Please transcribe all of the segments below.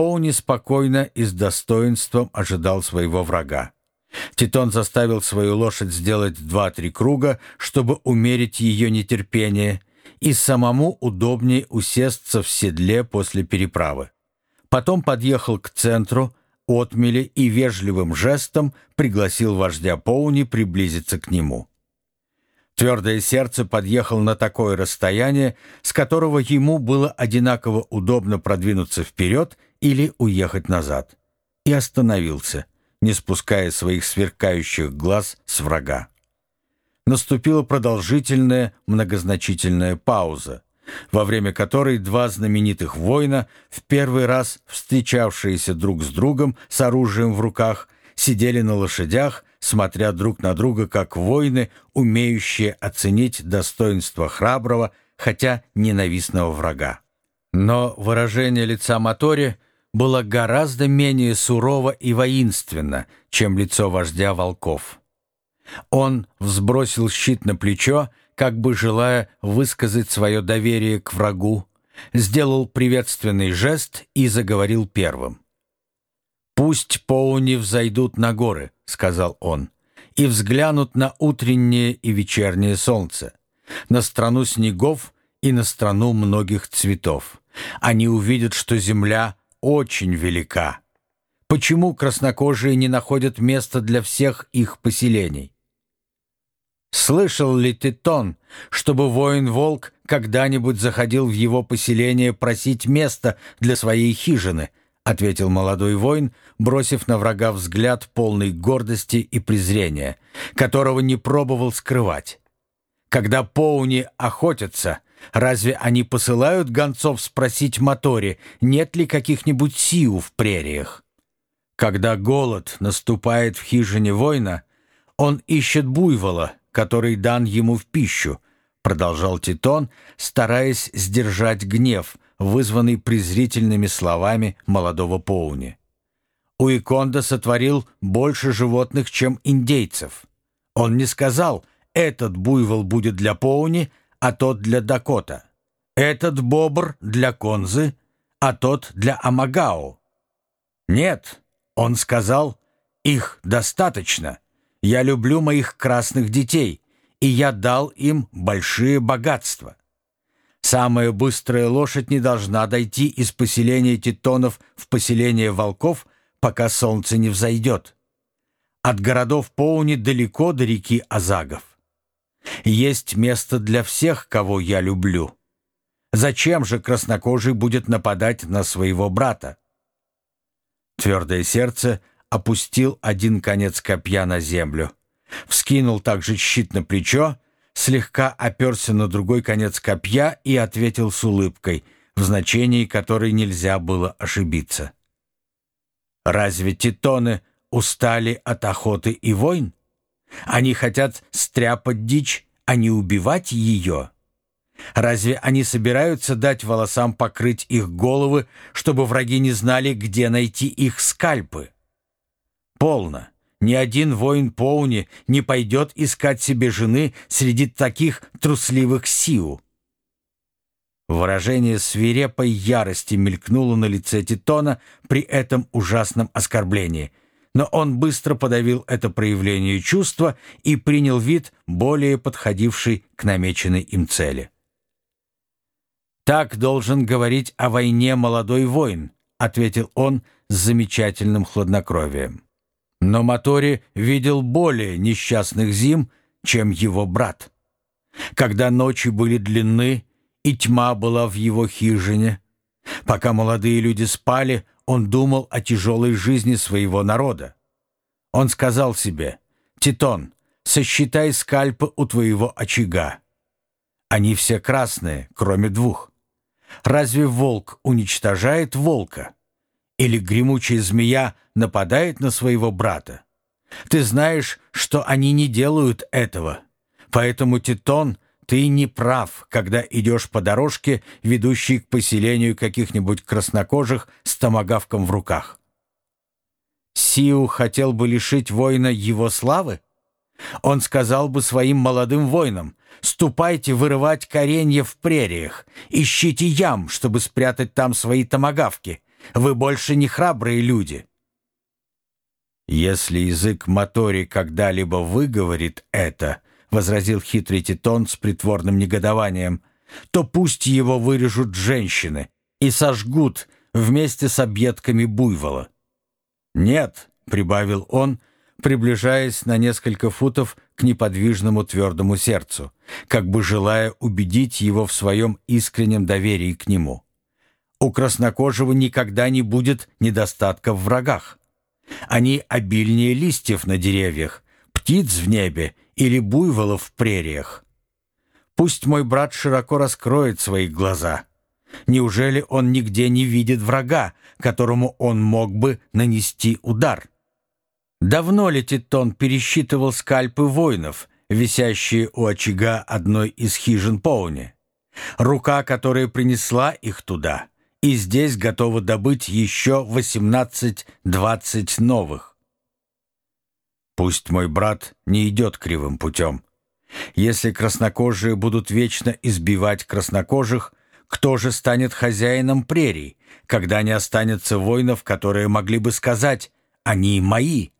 Поуни спокойно и с достоинством ожидал своего врага. Титон заставил свою лошадь сделать два-три круга, чтобы умерить ее нетерпение, и самому удобнее усесться в седле после переправы. Потом подъехал к центру, отмели и вежливым жестом пригласил вождя Поуни приблизиться к нему. Твердое сердце подъехал на такое расстояние, с которого ему было одинаково удобно продвинуться вперед или уехать назад, и остановился, не спуская своих сверкающих глаз с врага. Наступила продолжительная многозначительная пауза, во время которой два знаменитых воина, в первый раз встречавшиеся друг с другом с оружием в руках, сидели на лошадях, смотря друг на друга, как воины, умеющие оценить достоинство храброго, хотя ненавистного врага. Но выражение лица Мотори было гораздо менее сурово и воинственно, чем лицо вождя волков. Он взбросил щит на плечо, как бы желая высказать свое доверие к врагу, сделал приветственный жест и заговорил первым. «Пусть поуни взойдут на горы», — сказал он, — «и взглянут на утреннее и вечернее солнце, на страну снегов и на страну многих цветов. Они увидят, что земля очень велика. Почему краснокожие не находят места для всех их поселений? Слышал ли ты, Тон, чтобы воин-волк когда-нибудь заходил в его поселение просить места для своей хижины? Ответил молодой воин, бросив на врага взгляд полный гордости и презрения, которого не пробовал скрывать. Когда поуни охотятся, разве они посылают гонцов спросить Моторе, нет ли каких-нибудь сиу в прериях? Когда голод наступает в хижине воина, он ищет буйвола, который дан ему в пищу, продолжал Титон, стараясь сдержать гнев, вызванный презрительными словами молодого Поуни. Уиконда сотворил больше животных, чем индейцев. Он не сказал «этот буйвол будет для Поуни, а тот для Дакота», «этот бобр для Конзы, а тот для Амагао». Нет, он сказал «их достаточно». Я люблю моих красных детей, и я дал им большие богатства. Самая быстрая лошадь не должна дойти из поселения титонов в поселение волков, пока солнце не взойдет. От городов Поуни далеко до реки Азагов. Есть место для всех, кого я люблю. Зачем же краснокожий будет нападать на своего брата? Твердое сердце опустил один конец копья на землю, вскинул также щит на плечо, слегка оперся на другой конец копья и ответил с улыбкой, в значении которой нельзя было ошибиться. «Разве титоны устали от охоты и войн? Они хотят стряпать дичь, а не убивать ее?» Разве они собираются дать волосам покрыть их головы, чтобы враги не знали, где найти их скальпы? Полно. Ни один воин Поуни не пойдет искать себе жены среди таких трусливых сиу. Выражение свирепой ярости мелькнуло на лице Титона при этом ужасном оскорблении, но он быстро подавил это проявление чувства и принял вид, более подходивший к намеченной им цели. «Так должен говорить о войне молодой воин», — ответил он с замечательным хладнокровием. Но Мотори видел более несчастных зим, чем его брат. Когда ночи были длинны, и тьма была в его хижине, пока молодые люди спали, он думал о тяжелой жизни своего народа. Он сказал себе, «Титон, сосчитай скальпы у твоего очага. Они все красные, кроме двух. Разве волк уничтожает волка?» Или гремучая змея нападает на своего брата? Ты знаешь, что они не делают этого. Поэтому, Титон, ты не прав, когда идешь по дорожке, ведущей к поселению каких-нибудь краснокожих с томагавком в руках. Сиу хотел бы лишить воина его славы? Он сказал бы своим молодым воинам, «Ступайте вырывать коренья в прериях, ищите ям, чтобы спрятать там свои томагавки, Вы больше не храбрые люди. Если язык Мотори когда-либо выговорит это, — возразил хитрый Титон с притворным негодованием, — то пусть его вырежут женщины и сожгут вместе с объедками буйвола. «Нет», — прибавил он, приближаясь на несколько футов к неподвижному твердому сердцу, как бы желая убедить его в своем искреннем доверии к нему. У краснокожего никогда не будет недостатка в врагах. Они обильнее листьев на деревьях, птиц в небе или буйволов в прериях. Пусть мой брат широко раскроет свои глаза. Неужели он нигде не видит врага, которому он мог бы нанести удар? Давно ли Титон пересчитывал скальпы воинов, висящие у очага одной из хижин Поуни? Рука, которая принесла их туда, и здесь готова добыть еще 18-20 новых. Пусть мой брат не идет кривым путем. Если краснокожие будут вечно избивать краснокожих, кто же станет хозяином прерий, когда не останется воинов, которые могли бы сказать «они мои»?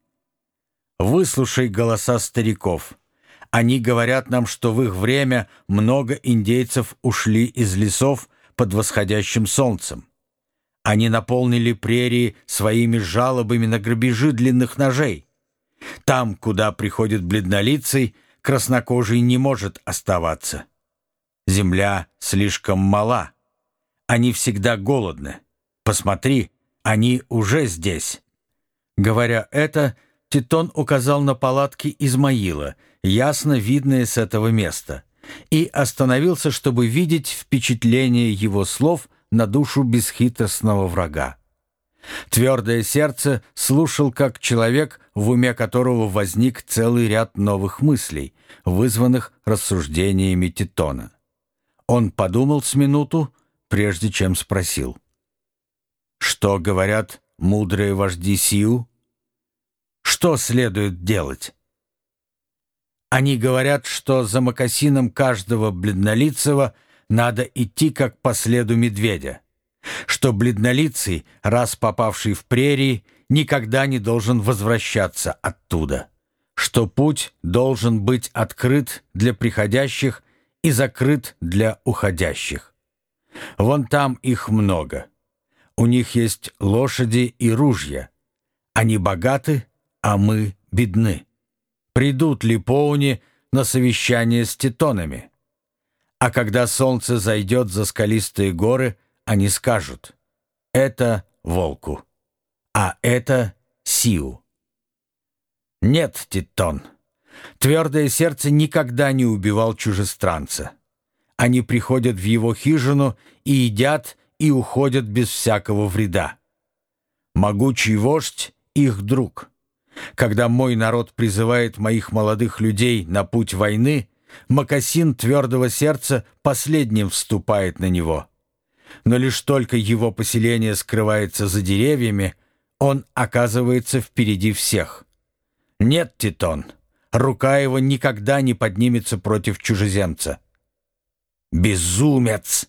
Выслушай голоса стариков. Они говорят нам, что в их время много индейцев ушли из лесов под восходящим солнцем. Они наполнили прерии своими жалобами на грабежи длинных ножей. Там, куда приходит бледнолицый, краснокожий не может оставаться. Земля слишком мала. Они всегда голодны. Посмотри, они уже здесь. Говоря это, Титон указал на палатки Измаила, ясно видные с этого места, и остановился, чтобы видеть впечатление его слов на душу бесхитростного врага. Твердое сердце слушал как человек, в уме которого возник целый ряд новых мыслей, вызванных рассуждениями Титона. Он подумал с минуту, прежде чем спросил. «Что говорят мудрые вожди Сиу?» Что следует делать? Они говорят, что за мокасином каждого бледнолицего надо идти как по следу медведя, что бледнолицый, раз попавший в прерии, никогда не должен возвращаться оттуда, что путь должен быть открыт для приходящих и закрыт для уходящих. Вон там их много. У них есть лошади и ружья. Они богаты а мы бедны. Придут ли Поуни на совещание с титонами? А когда солнце зайдет за скалистые горы, они скажут «Это волку, а это сиу». Нет, Титон, твердое сердце никогда не убивал чужестранца. Они приходят в его хижину и едят, и уходят без всякого вреда. Могучий вождь — их друг. Когда мой народ призывает моих молодых людей на путь войны, Макасин твердого сердца последним вступает на него. Но лишь только его поселение скрывается за деревьями, он оказывается впереди всех. Нет, Титон, рука его никогда не поднимется против чужеземца. «Безумец!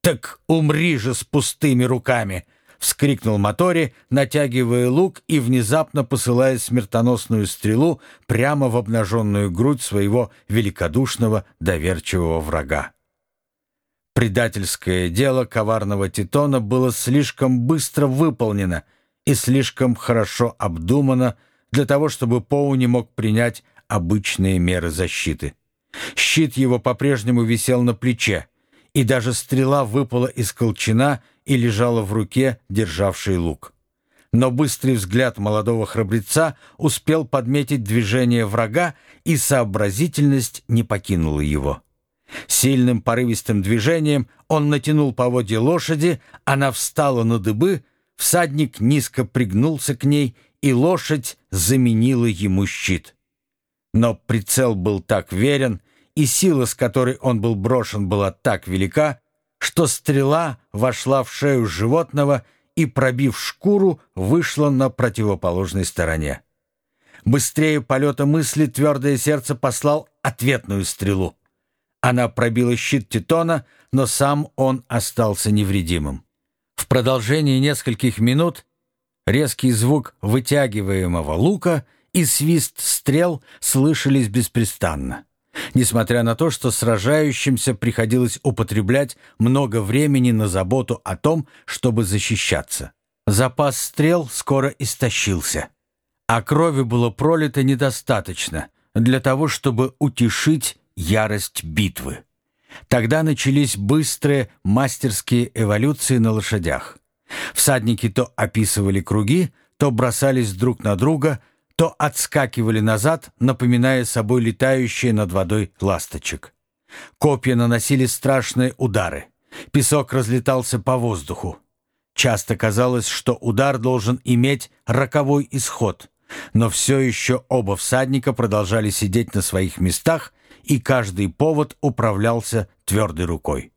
Так умри же с пустыми руками!» Вскрикнул Мотори, натягивая лук и внезапно посылая смертоносную стрелу прямо в обнаженную грудь своего великодушного доверчивого врага. Предательское дело коварного Титона было слишком быстро выполнено и слишком хорошо обдумано для того, чтобы Поу не мог принять обычные меры защиты. Щит его по-прежнему висел на плече, и даже стрела выпала из колчана — и лежала в руке, державшей лук. Но быстрый взгляд молодого храбреца успел подметить движение врага, и сообразительность не покинула его. Сильным порывистым движением он натянул поводья лошади, она встала на дыбы, всадник низко пригнулся к ней, и лошадь заменила ему щит. Но прицел был так верен, и сила, с которой он был брошен, была так велика, что стрела вошла в шею животного и, пробив шкуру, вышла на противоположной стороне. Быстрее полета мысли твердое сердце послал ответную стрелу. Она пробила щит Титона, но сам он остался невредимым. В продолжении нескольких минут резкий звук вытягиваемого лука и свист стрел слышались беспрестанно. Несмотря на то, что сражающимся приходилось употреблять много времени на заботу о том, чтобы защищаться. Запас стрел скоро истощился, а крови было пролито недостаточно для того, чтобы утешить ярость битвы. Тогда начались быстрые мастерские эволюции на лошадях. Всадники то описывали круги, то бросались друг на друга, то отскакивали назад, напоминая собой летающие над водой ласточек. Копья наносили страшные удары. Песок разлетался по воздуху. Часто казалось, что удар должен иметь роковой исход, но все еще оба всадника продолжали сидеть на своих местах, и каждый повод управлялся твердой рукой.